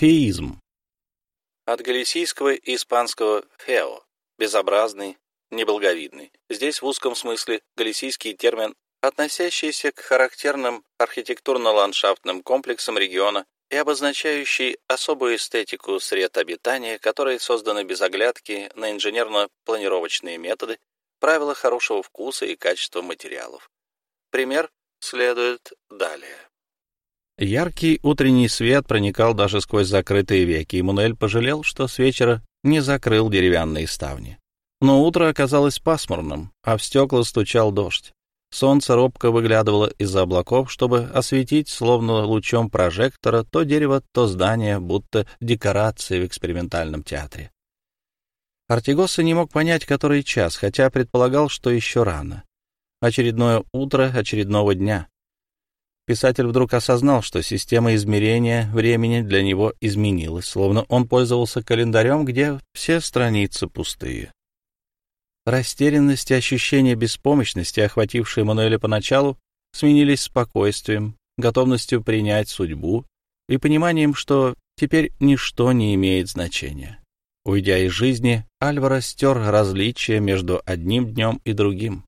Феизм. От галисийского и испанского «фео» — безобразный, неблаговидный. Здесь в узком смысле галисийский термин, относящийся к характерным архитектурно-ландшафтным комплексам региона и обозначающий особую эстетику сред обитания, которые созданы без оглядки на инженерно-планировочные методы, правила хорошего вкуса и качества материалов. Пример следует далее. Яркий утренний свет проникал даже сквозь закрытые веки, и Мунель пожалел, что с вечера не закрыл деревянные ставни. Но утро оказалось пасмурным, а в стекла стучал дождь. Солнце робко выглядывало из-за облаков, чтобы осветить, словно лучом прожектора, то дерево, то здание, будто декорации в экспериментальном театре. Артигоса не мог понять, который час, хотя предполагал, что еще рано. Очередное утро очередного дня. Писатель вдруг осознал, что система измерения времени для него изменилась, словно он пользовался календарем, где все страницы пустые. Растерянность и ощущение беспомощности, охватившие Мануэля поначалу, сменились спокойствием, готовностью принять судьбу и пониманием, что теперь ничто не имеет значения. Уйдя из жизни, Альваро стер различия между одним днем и другим.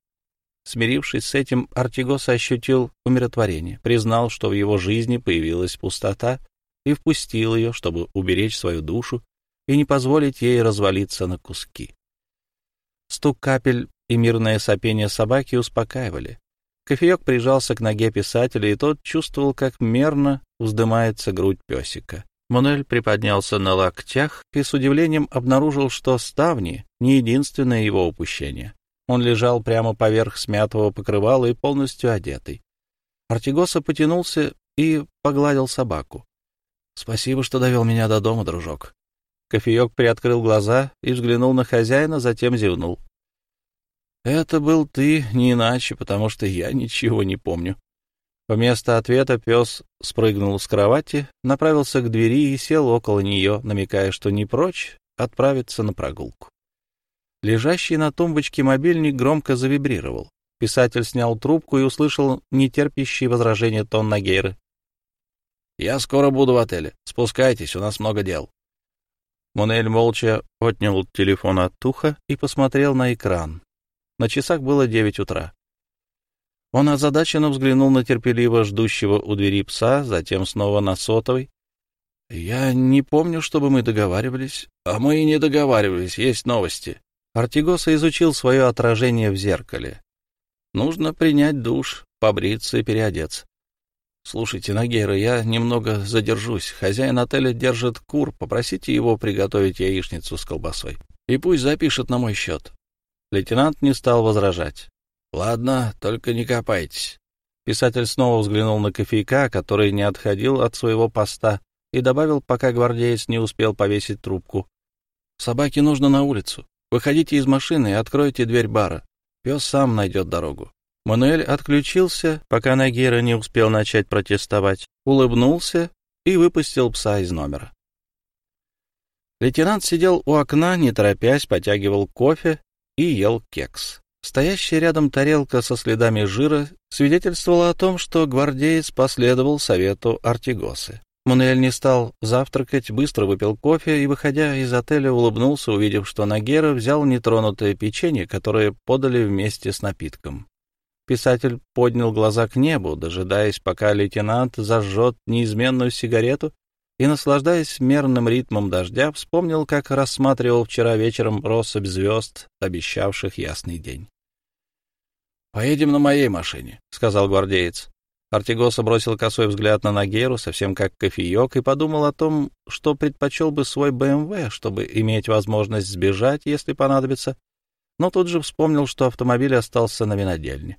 Смирившись с этим, Артигос ощутил умиротворение, признал, что в его жизни появилась пустота, и впустил ее, чтобы уберечь свою душу и не позволить ей развалиться на куски. Стук капель и мирное сопение собаки успокаивали. Кофеек прижался к ноге писателя, и тот чувствовал, как мерно вздымается грудь песика. Мануэль приподнялся на локтях и с удивлением обнаружил, что ставни — не единственное его упущение. Он лежал прямо поверх смятого покрывала и полностью одетый. Артигоса потянулся и погладил собаку. — Спасибо, что довел меня до дома, дружок. Кофеек приоткрыл глаза и взглянул на хозяина, затем зевнул. — Это был ты, не иначе, потому что я ничего не помню. Вместо ответа пес спрыгнул с кровати, направился к двери и сел около нее, намекая, что не прочь отправиться на прогулку. Лежащий на тумбочке мобильник громко завибрировал. Писатель снял трубку и услышал нетерпящий возражения тон Нагейры. — Я скоро буду в отеле. Спускайтесь, у нас много дел. Монель молча отнял телефон от уха и посмотрел на экран. На часах было девять утра. Он озадаченно взглянул на терпеливо ждущего у двери пса, затем снова на сотовый. — Я не помню, чтобы мы договаривались. — А мы и не договаривались, есть новости. Артигоса изучил свое отражение в зеркале. Нужно принять душ, побриться и переодеться. «Слушайте, Нагера, я немного задержусь. Хозяин отеля держит кур. Попросите его приготовить яичницу с колбасой. И пусть запишет на мой счет». Лейтенант не стал возражать. «Ладно, только не копайтесь». Писатель снова взглянул на кофейка, который не отходил от своего поста, и добавил, пока гвардеец не успел повесить трубку. «Собаке нужно на улицу. Выходите из машины и откройте дверь бара. Пес сам найдет дорогу». Мануэль отключился, пока Нагира не успел начать протестовать, улыбнулся и выпустил пса из номера. Лейтенант сидел у окна, не торопясь, потягивал кофе и ел кекс. Стоящая рядом тарелка со следами жира свидетельствовала о том, что гвардеец последовал совету Артигосы. Мануэль не стал завтракать, быстро выпил кофе и, выходя из отеля, улыбнулся, увидев, что Нагера взял нетронутое печенье, которое подали вместе с напитком. Писатель поднял глаза к небу, дожидаясь, пока лейтенант зажжет неизменную сигарету, и, наслаждаясь мерным ритмом дождя, вспомнил, как рассматривал вчера вечером россыпь звезд, обещавших ясный день. — Поедем на моей машине, — сказал гвардеец. Артигоса бросил косой взгляд на Нагеру, совсем как кофеек, и подумал о том, что предпочел бы свой БМВ, чтобы иметь возможность сбежать, если понадобится, но тут же вспомнил, что автомобиль остался на винодельне.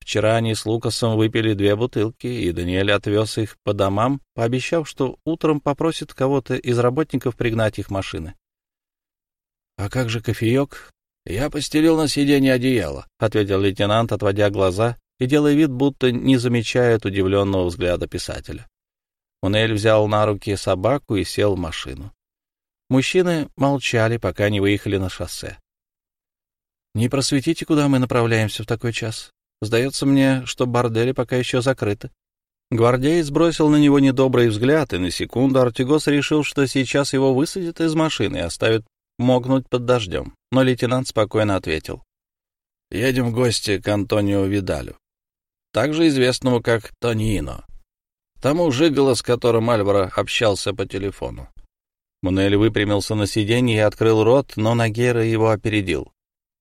Вчера они с Лукасом выпили две бутылки, и Даниэль отвез их по домам, пообещав, что утром попросит кого-то из работников пригнать их машины. — А как же кофеек? — Я постелил на сиденье одеяло, — ответил лейтенант, отводя глаза и делая вид, будто не замечает удивленного взгляда писателя. Унель взял на руки собаку и сел в машину. Мужчины молчали, пока не выехали на шоссе. — Не просветите, куда мы направляемся в такой час? Сдается мне, что бордели пока еще закрыты. Гвардеец бросил на него недобрый взгляд, и на секунду Артигос решил, что сейчас его высадят из машины и оставят мокнуть под дождем. Но лейтенант спокойно ответил. «Едем в гости к Антонио Видалю, также известному как Тонино, тому жиголо, с которым Альваро общался по телефону». Мунель выпрямился на сиденье и открыл рот, но Нагера его опередил.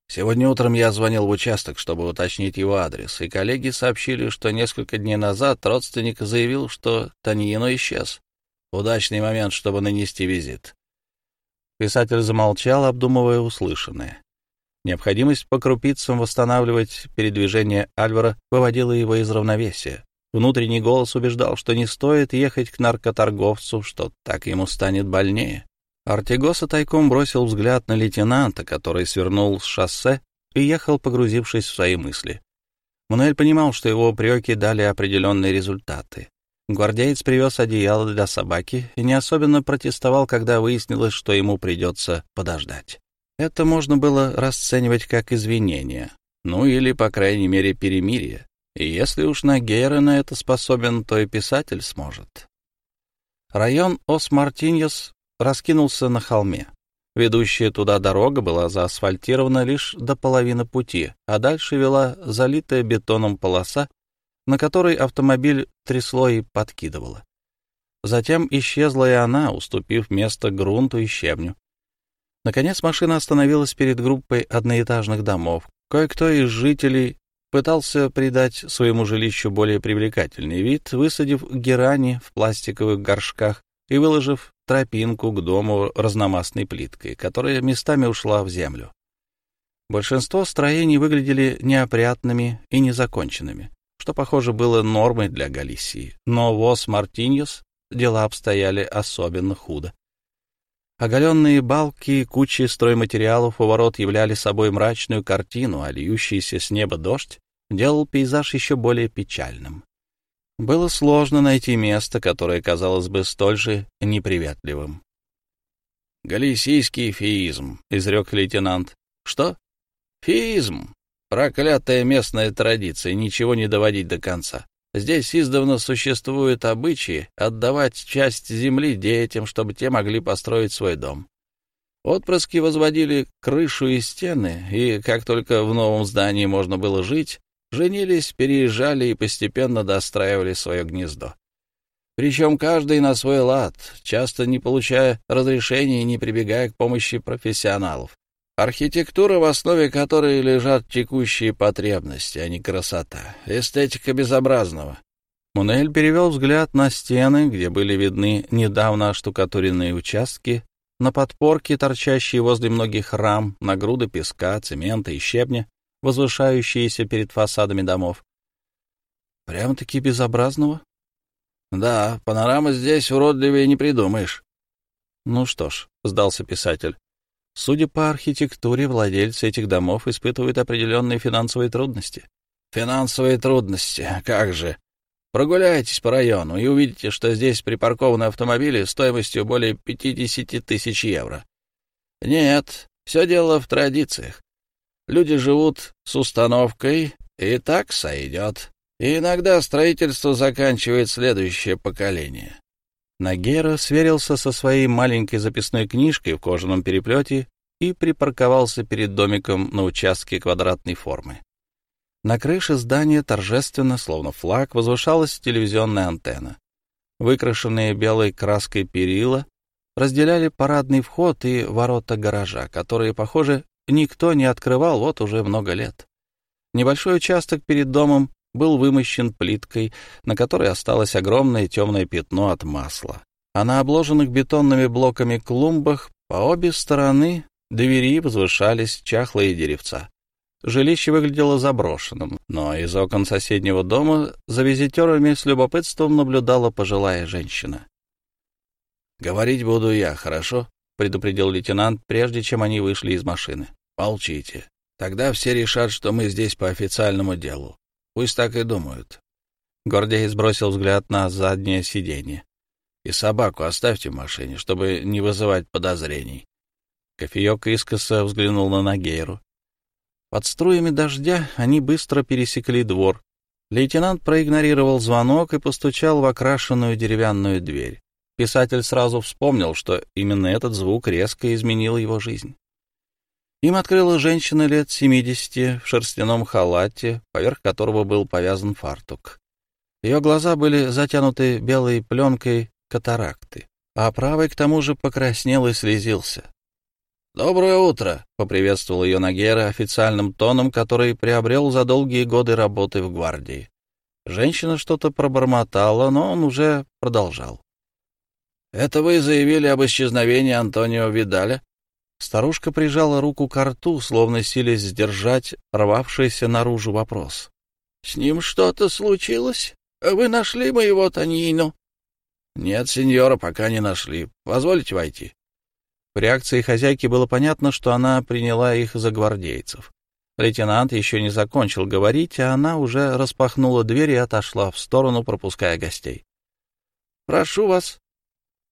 Сегодня утром я звонил в участок, чтобы уточнить его адрес, и коллеги сообщили, что несколько дней назад родственник заявил, что Таньино исчез. Удачный момент, чтобы нанести визит. Писатель замолчал, обдумывая услышанное. Необходимость по крупицам восстанавливать передвижение Альвара выводила его из равновесия. Внутренний голос убеждал, что не стоит ехать к наркоторговцу, что так ему станет больнее. Артигоса тайком бросил взгляд на лейтенанта, который свернул с шоссе и ехал, погрузившись в свои мысли. Мануэль понимал, что его упреки дали определенные результаты. Гвардеец привез одеяло для собаки и не особенно протестовал, когда выяснилось, что ему придется подождать. Это можно было расценивать как извинение, ну или, по крайней мере, перемирие. И если уж на это способен, то и писатель сможет. Район Ос-Мартиньос раскинулся на холме. Ведущая туда дорога была заасфальтирована лишь до половины пути, а дальше вела залитая бетоном полоса, на которой автомобиль трясло и подкидывало. Затем исчезла и она, уступив место грунту и щебню. Наконец машина остановилась перед группой одноэтажных домов. Кое-кто из жителей пытался придать своему жилищу более привлекательный вид, высадив герани в пластиковых горшках и выложив тропинку к дому разномастной плиткой, которая местами ушла в землю. Большинство строений выглядели неопрятными и незаконченными, что, похоже, было нормой для Галисии, но в Ос-Мартиньос дела обстояли особенно худо. Оголенные балки и кучи стройматериалов у ворот являли собой мрачную картину, а льющийся с неба дождь делал пейзаж еще более печальным. Было сложно найти место, которое казалось бы столь же неприветливым. «Галисийский феизм», — изрек лейтенант. «Что?» «Феизм. Проклятая местная традиция, ничего не доводить до конца. Здесь издавна существуют обычаи отдавать часть земли детям, чтобы те могли построить свой дом. Отпрыски возводили крышу и стены, и как только в новом здании можно было жить, женились, переезжали и постепенно достраивали свое гнездо. Причем каждый на свой лад, часто не получая разрешения и не прибегая к помощи профессионалов. Архитектура, в основе которой лежат текущие потребности, а не красота. Эстетика безобразного. Мунель перевел взгляд на стены, где были видны недавно оштукатуренные участки, на подпорки, торчащие возле многих рам, на груды песка, цемента и щебня, возвышающиеся перед фасадами домов. Прямо-таки безобразного? Да, панорама здесь уродливее не придумаешь. Ну что ж, сдался писатель. Судя по архитектуре, владельцы этих домов испытывают определенные финансовые трудности. Финансовые трудности, как же. Прогуляйтесь по району и увидите, что здесь припаркованы автомобили стоимостью более 50 тысяч евро. Нет, все дело в традициях. Люди живут с установкой, и так сойдет. И иногда строительство заканчивает следующее поколение. Нагера сверился со своей маленькой записной книжкой в кожаном переплете и припарковался перед домиком на участке квадратной формы. На крыше здания торжественно, словно флаг, возвышалась телевизионная антенна. Выкрашенные белой краской перила разделяли парадный вход и ворота гаража, которые, похоже, никто не открывал вот уже много лет. Небольшой участок перед домом был вымощен плиткой, на которой осталось огромное темное пятно от масла. А на обложенных бетонными блоками клумбах по обе стороны двери возвышались чахлые деревца. Жилище выглядело заброшенным, но из окон соседнего дома за визитерами с любопытством наблюдала пожилая женщина. «Говорить буду я, хорошо?» — предупредил лейтенант, прежде чем они вышли из машины. «Молчите. Тогда все решат, что мы здесь по официальному делу. Пусть так и думают». Гордей сбросил взгляд на заднее сиденье. «И собаку оставьте в машине, чтобы не вызывать подозрений». Кофеек искоса взглянул на Нагейру. Под струями дождя они быстро пересекли двор. Лейтенант проигнорировал звонок и постучал в окрашенную деревянную дверь. Писатель сразу вспомнил, что именно этот звук резко изменил его жизнь. Им открыла женщина лет семидесяти в шерстяном халате, поверх которого был повязан фартук. Ее глаза были затянуты белой пленкой катаракты, а правый к тому же покраснел и слезился. «Доброе утро!» — поприветствовал ее Нагера официальным тоном, который приобрел за долгие годы работы в гвардии. Женщина что-то пробормотала, но он уже продолжал. «Это вы заявили об исчезновении Антонио Видаля?» Старушка прижала руку к рту, словно силясь сдержать рвавшийся наружу вопрос. «С ним что-то случилось? Вы нашли моего Таньину?» «Нет, сеньора, пока не нашли. Позвольте войти». В реакции хозяйки было понятно, что она приняла их за гвардейцев. Лейтенант еще не закончил говорить, а она уже распахнула дверь и отошла в сторону, пропуская гостей. «Прошу вас».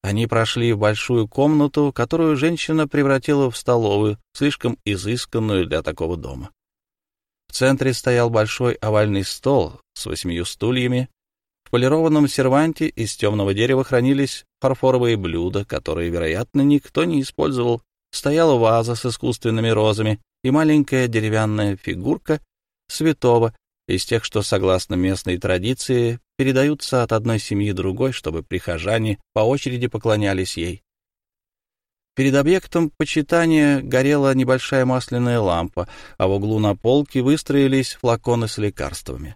Они прошли в большую комнату, которую женщина превратила в столовую, слишком изысканную для такого дома. В центре стоял большой овальный стол с восьмию стульями, в полированном серванте из темного дерева хранились фарфоровые блюда, которые, вероятно, никто не использовал. Стояла ваза с искусственными розами и маленькая деревянная фигурка святого из тех, что, согласно местной традиции, передаются от одной семьи другой, чтобы прихожане по очереди поклонялись ей. Перед объектом почитания горела небольшая масляная лампа, а в углу на полке выстроились флаконы с лекарствами.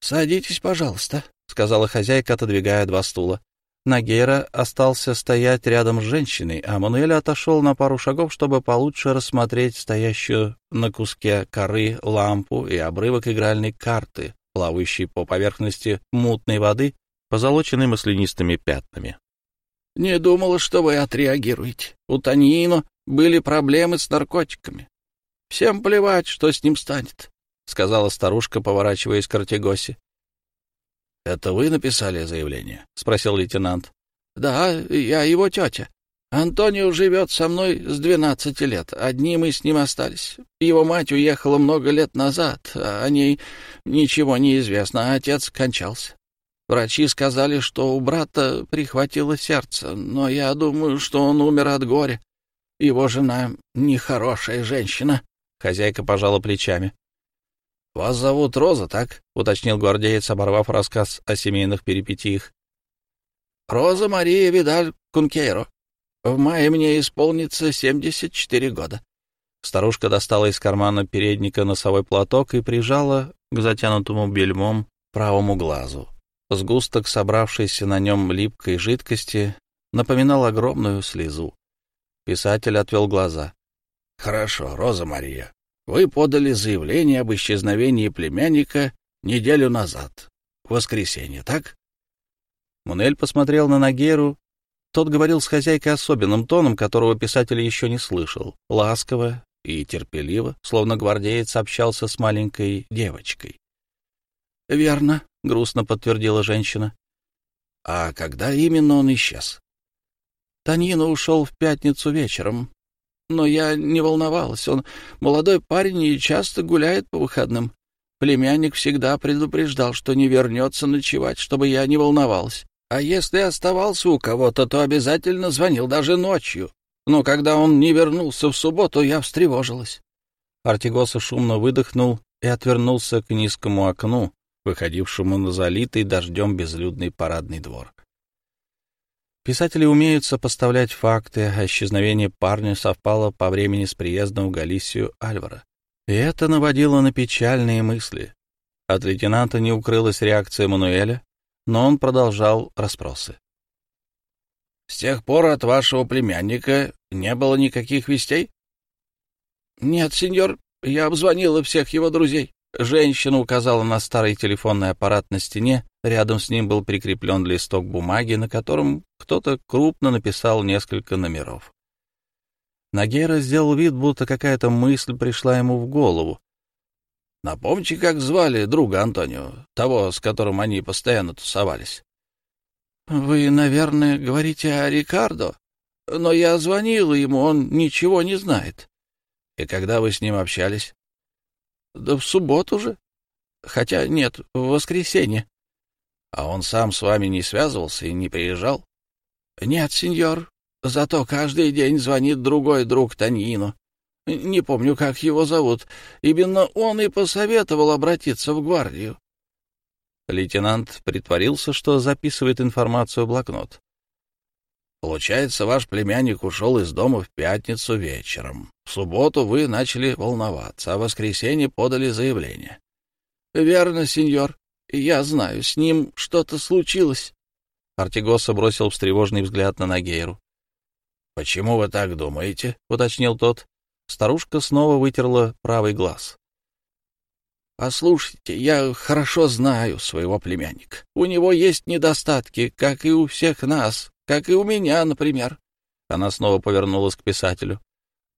«Садитесь, пожалуйста», — сказала хозяйка, отодвигая два стула. Нагейра остался стоять рядом с женщиной, а Мануэль отошел на пару шагов, чтобы получше рассмотреть стоящую на куске коры лампу и обрывок игральной карты, плавающей по поверхности мутной воды, позолоченной маслянистыми пятнами. «Не думала, что вы отреагируете. У Танино были проблемы с наркотиками. Всем плевать, что с ним станет. — сказала старушка, поворачиваясь к Артегосе. — Это вы написали заявление? — спросил лейтенант. — Да, я его тетя. Антонио живет со мной с двенадцати лет. Одни мы с ним остались. Его мать уехала много лет назад. О ней ничего не известно, а отец кончался. Врачи сказали, что у брата прихватило сердце, но я думаю, что он умер от горя. Его жена нехорошая женщина. Хозяйка пожала плечами. «Вас зовут Роза, так?» — уточнил гвардеец, оборвав рассказ о семейных перипетиях. «Роза Мария Видаль Кункейро. В мае мне исполнится семьдесят четыре года». Старушка достала из кармана передника носовой платок и прижала к затянутому бельмом правому глазу. Сгусток, собравшийся на нем липкой жидкости, напоминал огромную слезу. Писатель отвел глаза. — Хорошо, Роза Мария. Вы подали заявление об исчезновении племянника неделю назад, в воскресенье, так? Мунель посмотрел на Нагеру. Тот говорил с хозяйкой особенным тоном, которого писатель еще не слышал, ласково и терпеливо, словно гвардеец общался с маленькой девочкой. — Верно, — грустно подтвердила женщина. — А когда именно он исчез? — Таньина ушел в пятницу вечером, но я не волновалась. Он молодой парень и часто гуляет по выходным. Племянник всегда предупреждал, что не вернется ночевать, чтобы я не волновалась. А если оставался у кого-то, то обязательно звонил даже ночью. Но когда он не вернулся в субботу, я встревожилась. Артигоса шумно выдохнул и отвернулся к низкому окну, выходившему на залитый дождем безлюдный парадный двор. Писатели умеют сопоставлять факты, а исчезновение парня совпало по времени с приездом в Галисию Альвара. И это наводило на печальные мысли. От лейтенанта не укрылась реакция Мануэля, но он продолжал расспросы. — С тех пор от вашего племянника не было никаких вестей? — Нет, сеньор, я обзвонила всех его друзей. Женщина указала на старый телефонный аппарат на стене, рядом с ним был прикреплен листок бумаги, на котором кто-то крупно написал несколько номеров. Нагера сделал вид, будто какая-то мысль пришла ему в голову. «Напомните, как звали друга Антонио, того, с которым они постоянно тусовались?» «Вы, наверное, говорите о Рикардо, но я звонила ему, он ничего не знает». «И когда вы с ним общались?» Да в субботу же. Хотя нет, в воскресенье. А он сам с вами не связывался и не приезжал? Нет, сеньор. Зато каждый день звонит другой друг Таньино. Не помню, как его зовут. Именно он и посоветовал обратиться в гвардию. Лейтенант притворился, что записывает информацию в блокнот. Получается, ваш племянник ушел из дома в пятницу вечером. В субботу вы начали волноваться, а в воскресенье подали заявление. — Верно, сеньор. Я знаю, с ним что-то случилось. Артигоса бросил встревоженный взгляд на Нагейру. — Почему вы так думаете? — уточнил тот. Старушка снова вытерла правый глаз. — Послушайте, я хорошо знаю своего племянника. У него есть недостатки, как и у всех нас, как и у меня, например. Она снова повернулась к писателю.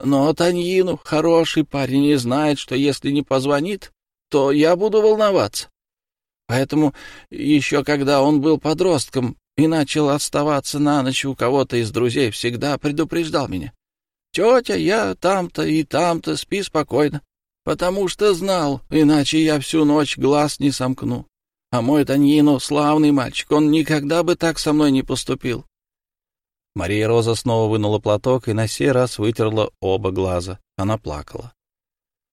Но Таньину хороший парень и знает, что если не позвонит, то я буду волноваться. Поэтому еще когда он был подростком и начал оставаться на ночь у кого-то из друзей, всегда предупреждал меня. «Тетя, я там-то и там-то, спи спокойно, потому что знал, иначе я всю ночь глаз не сомкну. А мой Таньино — славный мальчик, он никогда бы так со мной не поступил. Мария Роза снова вынула платок и на сей раз вытерла оба глаза. Она плакала.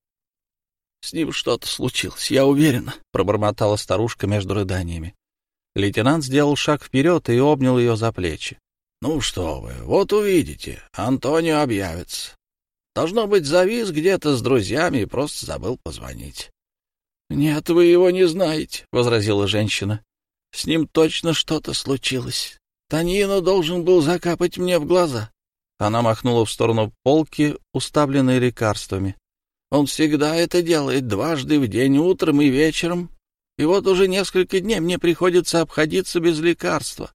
— С ним что-то случилось, я уверена, — пробормотала старушка между рыданиями. Лейтенант сделал шаг вперед и обнял ее за плечи. — Ну что вы, вот увидите, Антонио объявится. Должно быть, завис где-то с друзьями и просто забыл позвонить. — Нет, вы его не знаете, — возразила женщина. — С ним точно что-то случилось. Таньино должен был закапать мне в глаза. Она махнула в сторону полки, уставленной лекарствами. Он всегда это делает дважды в день, утром и вечером. И вот уже несколько дней мне приходится обходиться без лекарства,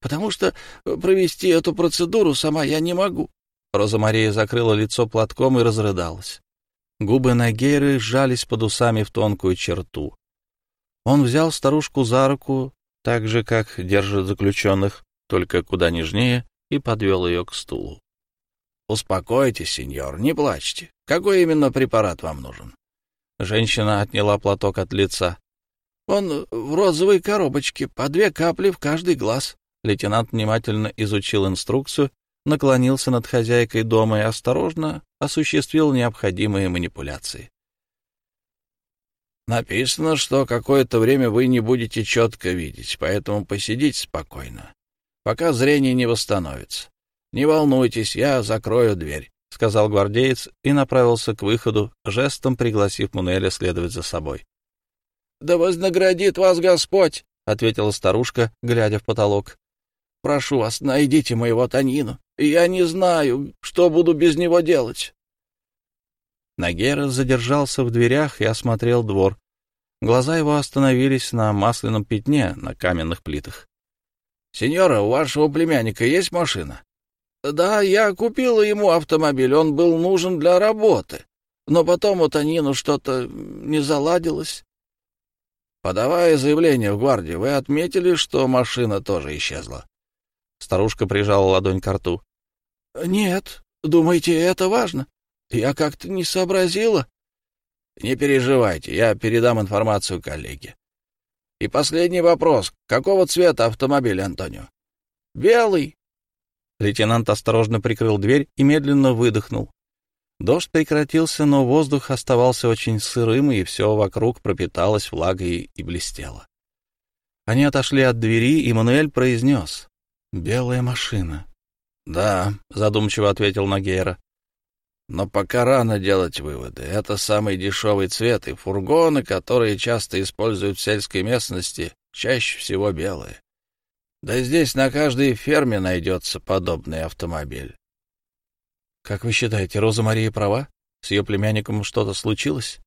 потому что провести эту процедуру сама я не могу. Роза Мария закрыла лицо платком и разрыдалась. Губы Нагейры сжались под усами в тонкую черту. Он взял старушку за руку, так же, как держат заключенных, только куда нежнее, и подвел ее к стулу. — Успокойтесь, сеньор, не плачьте. Какой именно препарат вам нужен? Женщина отняла платок от лица. — Он в розовой коробочке, по две капли в каждый глаз. Лейтенант внимательно изучил инструкцию, наклонился над хозяйкой дома и осторожно осуществил необходимые манипуляции. Написано, что какое-то время вы не будете четко видеть, поэтому посидите спокойно, пока зрение не восстановится. Не волнуйтесь, я закрою дверь, — сказал гвардеец и направился к выходу, жестом пригласив Мунеля следовать за собой. — Да вознаградит вас Господь, — ответила старушка, глядя в потолок. — Прошу вас, найдите моего Танину. Я не знаю, что буду без него делать. Нагера задержался в дверях и осмотрел двор. Глаза его остановились на масляном пятне на каменных плитах. — Сеньора, у вашего племянника есть машина? — Да, я купила ему автомобиль, он был нужен для работы. Но потом у Танину что-то не заладилось. Подавая заявление в гвардию, вы отметили, что машина тоже исчезла? Старушка прижала ладонь к рту. — Нет, думаете, это важно? Я как-то не сообразила. Не переживайте, я передам информацию коллеге. И последний вопрос. Какого цвета автомобиль, Антонио? Белый. Лейтенант осторожно прикрыл дверь и медленно выдохнул. Дождь прекратился, но воздух оставался очень сырым, и все вокруг пропиталось влагой и блестело. Они отошли от двери, и Мануэль произнес. «Белая машина». «Да», — задумчиво ответил Нагейра. Но пока рано делать выводы. Это самый дешевый цвет, и фургоны, которые часто используют в сельской местности, чаще всего белые. Да здесь на каждой ферме найдется подобный автомобиль. Как вы считаете, Роза Мария права? С ее племянником что-то случилось?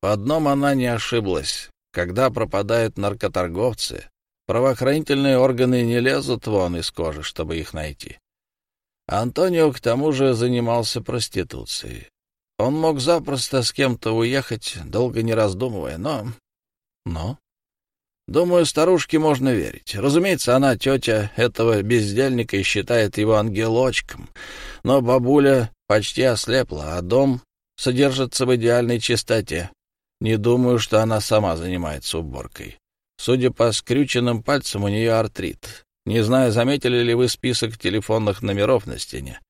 В одном она не ошиблась. Когда пропадают наркоторговцы, правоохранительные органы не лезут вон из кожи, чтобы их найти. Антонио к тому же занимался проституцией. Он мог запросто с кем-то уехать, долго не раздумывая, но... Но? Думаю, старушке можно верить. Разумеется, она тетя этого бездельника и считает его ангелочком. Но бабуля почти ослепла, а дом содержится в идеальной чистоте. Не думаю, что она сама занимается уборкой. Судя по скрюченным пальцам, у нее артрит. Не знаю, заметили ли вы список телефонных номеров на стене.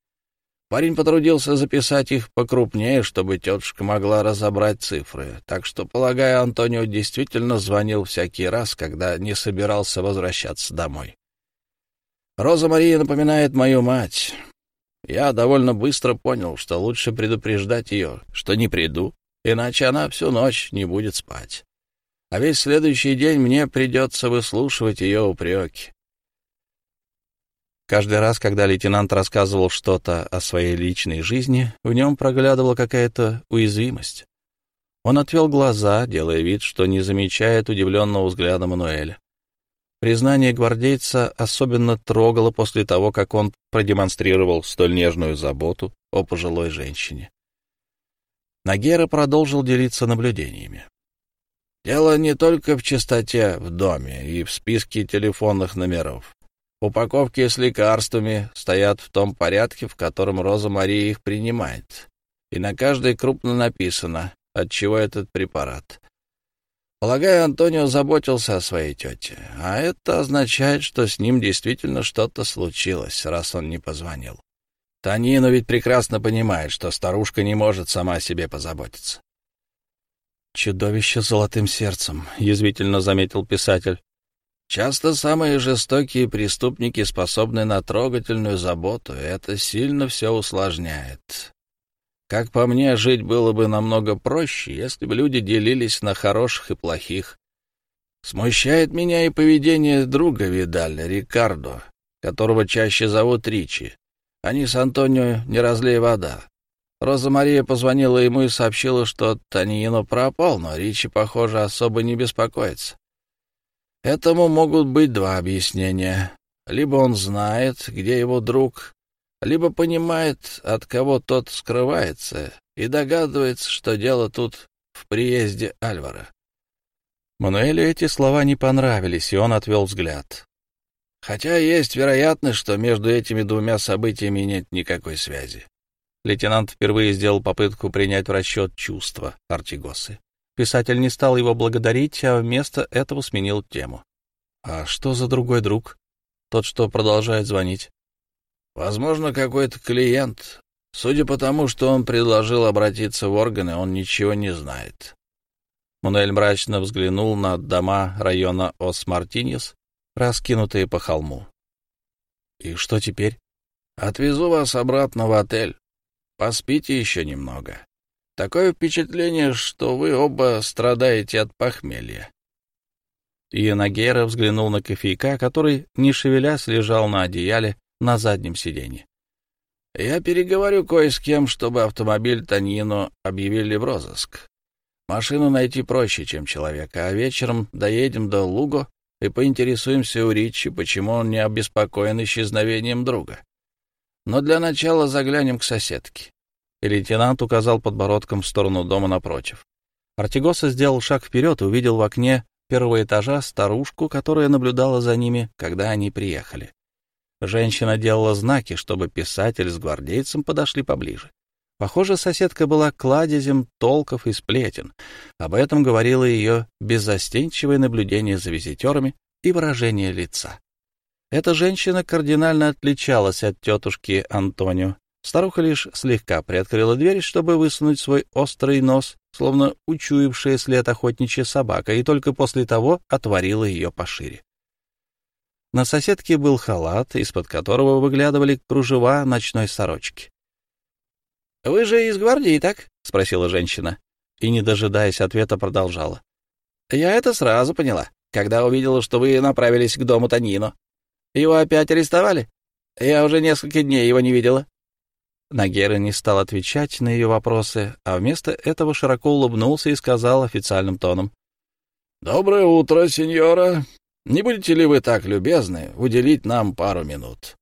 Парень потрудился записать их покрупнее, чтобы тетушка могла разобрать цифры. Так что, полагаю, Антонио действительно звонил всякий раз, когда не собирался возвращаться домой. Роза Мария напоминает мою мать. Я довольно быстро понял, что лучше предупреждать ее, что не приду, иначе она всю ночь не будет спать. А весь следующий день мне придется выслушивать ее упреки. Каждый раз, когда лейтенант рассказывал что-то о своей личной жизни, в нем проглядывала какая-то уязвимость. Он отвел глаза, делая вид, что не замечает удивленного взгляда Мануэля. Признание гвардейца особенно трогало после того, как он продемонстрировал столь нежную заботу о пожилой женщине. Нагера продолжил делиться наблюдениями. Дело не только в чистоте в доме и в списке телефонных номеров. Упаковки с лекарствами стоят в том порядке, в котором Роза Мария их принимает. И на каждой крупно написано, от чего этот препарат. Полагаю, Антонио заботился о своей тете, а это означает, что с ним действительно что-то случилось, раз он не позвонил. Танина ведь прекрасно понимает, что старушка не может сама о себе позаботиться. «Чудовище с золотым сердцем», — язвительно заметил писатель. Часто самые жестокие преступники способны на трогательную заботу, и это сильно все усложняет. Как по мне, жить было бы намного проще, если бы люди делились на хороших и плохих. Смущает меня и поведение друга Видаля, Рикардо, которого чаще зовут Ричи. Они с Антонио не разлей вода. Роза Мария позвонила ему и сообщила, что Танино пропал, но Ричи, похоже, особо не беспокоится. Этому могут быть два объяснения. Либо он знает, где его друг, либо понимает, от кого тот скрывается, и догадывается, что дело тут в приезде Альвара. Мануэлю эти слова не понравились, и он отвел взгляд. Хотя есть вероятность, что между этими двумя событиями нет никакой связи. Лейтенант впервые сделал попытку принять в расчет чувства Артигосы. Писатель не стал его благодарить, а вместо этого сменил тему. «А что за другой друг? Тот, что продолжает звонить?» «Возможно, какой-то клиент. Судя по тому, что он предложил обратиться в органы, он ничего не знает». Мунель мрачно взглянул на дома района Ос-Мартиньес, раскинутые по холму. «И что теперь?» «Отвезу вас обратно в отель. Поспите еще немного. Такое впечатление, что вы оба страдаете от похмелья. Янагера взглянул на кофейка, который, не шевелясь, лежал на одеяле на заднем сиденье. «Я переговорю кое с кем, чтобы автомобиль Таньино объявили в розыск. Машину найти проще, чем человека, а вечером доедем до Луго и поинтересуемся у Ричи, почему он не обеспокоен исчезновением друга. Но для начала заглянем к соседке лейтенант указал подбородком в сторону дома напротив. Артигоса сделал шаг вперед и увидел в окне первого этажа старушку, которая наблюдала за ними, когда они приехали. Женщина делала знаки, чтобы писатель с гвардейцем подошли поближе. Похоже, соседка была кладезем толков и сплетен. Об этом говорило ее беззастенчивое наблюдение за визитерами и выражение лица. Эта женщина кардинально отличалась от тетушки Антонио, Старуха лишь слегка приоткрыла дверь, чтобы высунуть свой острый нос, словно учуявшая след охотничья собака, и только после того отворила ее пошире. На соседке был халат, из-под которого выглядывали кружева ночной сорочки. — Вы же из гвардии, так? — спросила женщина. И, не дожидаясь ответа, продолжала. — Я это сразу поняла, когда увидела, что вы направились к дому Танино. Его опять арестовали? Я уже несколько дней его не видела. Нагера не стал отвечать на ее вопросы, а вместо этого широко улыбнулся и сказал официальным тоном. — Доброе утро, сеньора. Не будете ли вы так любезны уделить нам пару минут?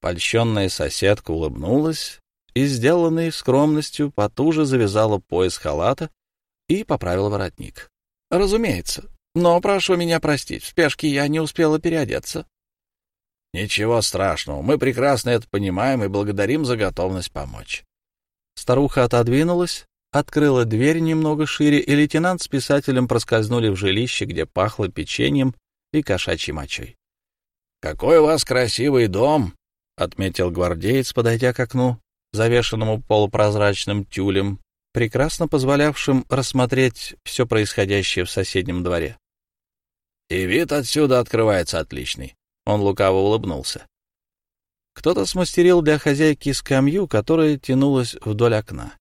Польщенная соседка улыбнулась и, сделанной скромностью, потуже завязала пояс халата и поправила воротник. — Разумеется. Но прошу меня простить, в спешке я не успела переодеться. Ничего страшного, мы прекрасно это понимаем и благодарим за готовность помочь. Старуха отодвинулась открыла дверь немного шире, и лейтенант с писателем проскользнули в жилище, где пахло печеньем и кошачьей мочой. — Какой у вас красивый дом! — отметил гвардеец, подойдя к окну, завешенному полупрозрачным тюлем, прекрасно позволявшим рассмотреть все происходящее в соседнем дворе. — И вид отсюда открывается отличный. Он лукаво улыбнулся. Кто-то смастерил для хозяйки скамью, которая тянулась вдоль окна.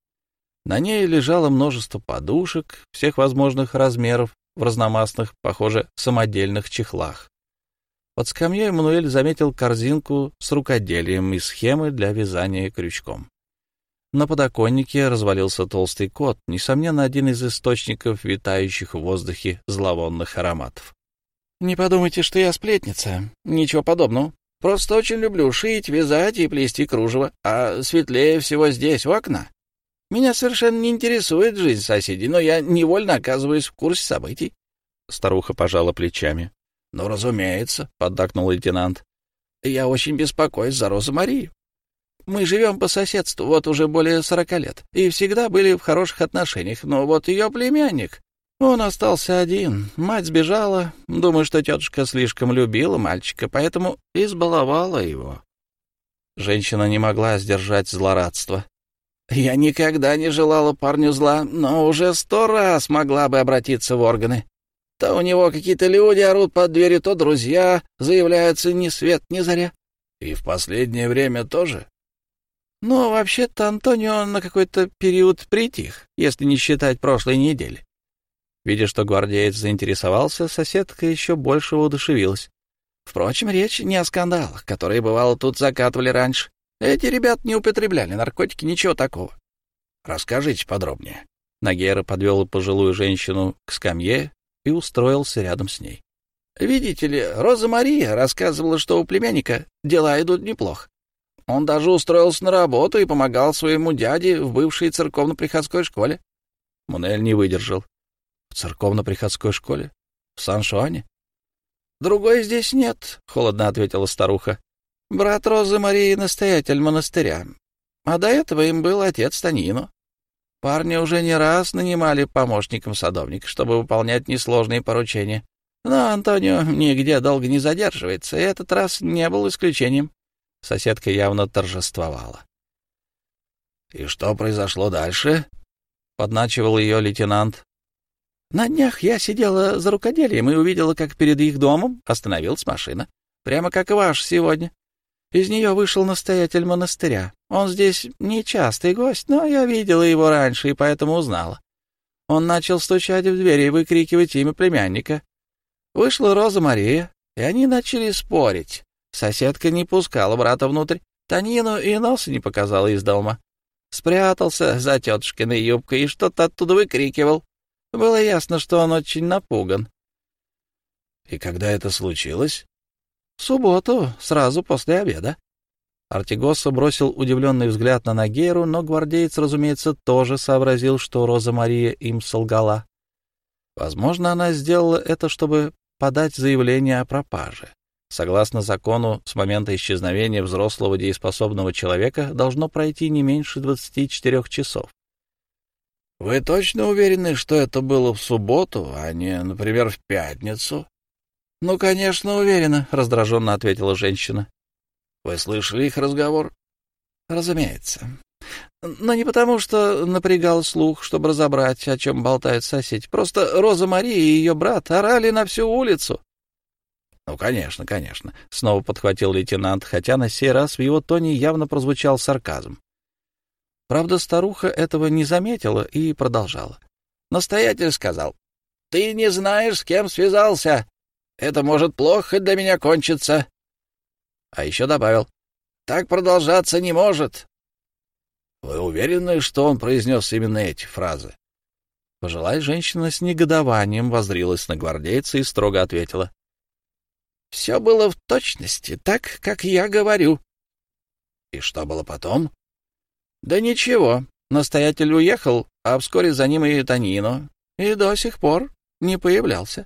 На ней лежало множество подушек всех возможных размеров в разномастных, похоже, самодельных чехлах. Под скамьей Мануэль заметил корзинку с рукоделием и схемы для вязания крючком. На подоконнике развалился толстый кот, несомненно, один из источников витающих в воздухе зловонных ароматов. «Не подумайте, что я сплетница. Ничего подобного. Просто очень люблю шить, вязать и плести кружево, а светлее всего здесь, у окна. Меня совершенно не интересует жизнь соседей, но я невольно оказываюсь в курсе событий. Старуха пожала плечами. — Ну, разумеется, — поддакнул лейтенант. — Я очень беспокоюсь за Розу Марию. Мы живем по соседству вот уже более сорока лет и всегда были в хороших отношениях, но вот ее племянник... Он остался один, мать сбежала, думаю, что тетушка слишком любила мальчика, поэтому избаловала его. Женщина не могла сдержать злорадство. Я никогда не желала парню зла, но уже сто раз могла бы обратиться в органы. То у него какие-то люди орут под дверью, то друзья заявляются ни свет, ни заря. И в последнее время тоже. Но вообще-то Антонио на какой-то период притих, если не считать прошлой недели. Видя, что гвардеец заинтересовался, соседка еще больше воодушевилась. Впрочем, речь не о скандалах, которые, бывало, тут закатывали раньше. Эти ребят не употребляли наркотики, ничего такого. Расскажите подробнее. Нагера подвел пожилую женщину к скамье и устроился рядом с ней. Видите ли, Роза Мария рассказывала, что у племянника дела идут неплохо. Он даже устроился на работу и помогал своему дяде в бывшей церковно-приходской школе. Мунель не выдержал. В церковно-приходской школе? В Сан-Шуане? Другой здесь нет, — холодно ответила старуха. Брат Розы Марии — настоятель монастыря. А до этого им был отец Танино. Парни уже не раз нанимали помощником садовника, чтобы выполнять несложные поручения. Но Антонио нигде долго не задерживается, и этот раз не был исключением. Соседка явно торжествовала. — И что произошло дальше? — подначивал ее лейтенант. — На днях я сидела за рукоделием и увидела, как перед их домом остановилась машина. Прямо как ваш сегодня. Из нее вышел настоятель монастыря. Он здесь нечастый гость, но я видела его раньше и поэтому узнала. Он начал стучать в дверь и выкрикивать имя племянника. Вышла Роза Мария, и они начали спорить. Соседка не пускала брата внутрь, Танину и носа не показала из дома. Спрятался за тетушкиной юбкой и что-то оттуда выкрикивал. Было ясно, что он очень напуган. — И когда это случилось? — В субботу, сразу после обеда. Артигоса бросил удивленный взгляд на Нагеру, но гвардеец, разумеется, тоже сообразил, что Роза Мария им солгала. Возможно, она сделала это, чтобы подать заявление о пропаже. Согласно закону, с момента исчезновения взрослого дееспособного человека должно пройти не меньше 24 часов. — Вы точно уверены, что это было в субботу, а не, например, в пятницу? — Ну, конечно, уверена, — раздраженно ответила женщина. — Вы слышали их разговор? — Разумеется. Но не потому, что напрягал слух, чтобы разобрать, о чем болтают соседи. Просто Роза Мария и ее брат орали на всю улицу. — Ну, конечно, конечно, — снова подхватил лейтенант, хотя на сей раз в его тоне явно прозвучал сарказм. Правда, старуха этого не заметила и продолжала. Настоятель сказал, — Ты не знаешь, с кем связался. Это может плохо для меня кончиться. А еще добавил, так продолжаться не может. Вы уверены, что он произнес именно эти фразы? Пожилая женщина с негодованием воздрилась на гвардейца и строго ответила. — Все было в точности, так, как я говорю. — И что было потом? — Да ничего. Настоятель уехал, а вскоре за ним и Тонино, и до сих пор не появлялся.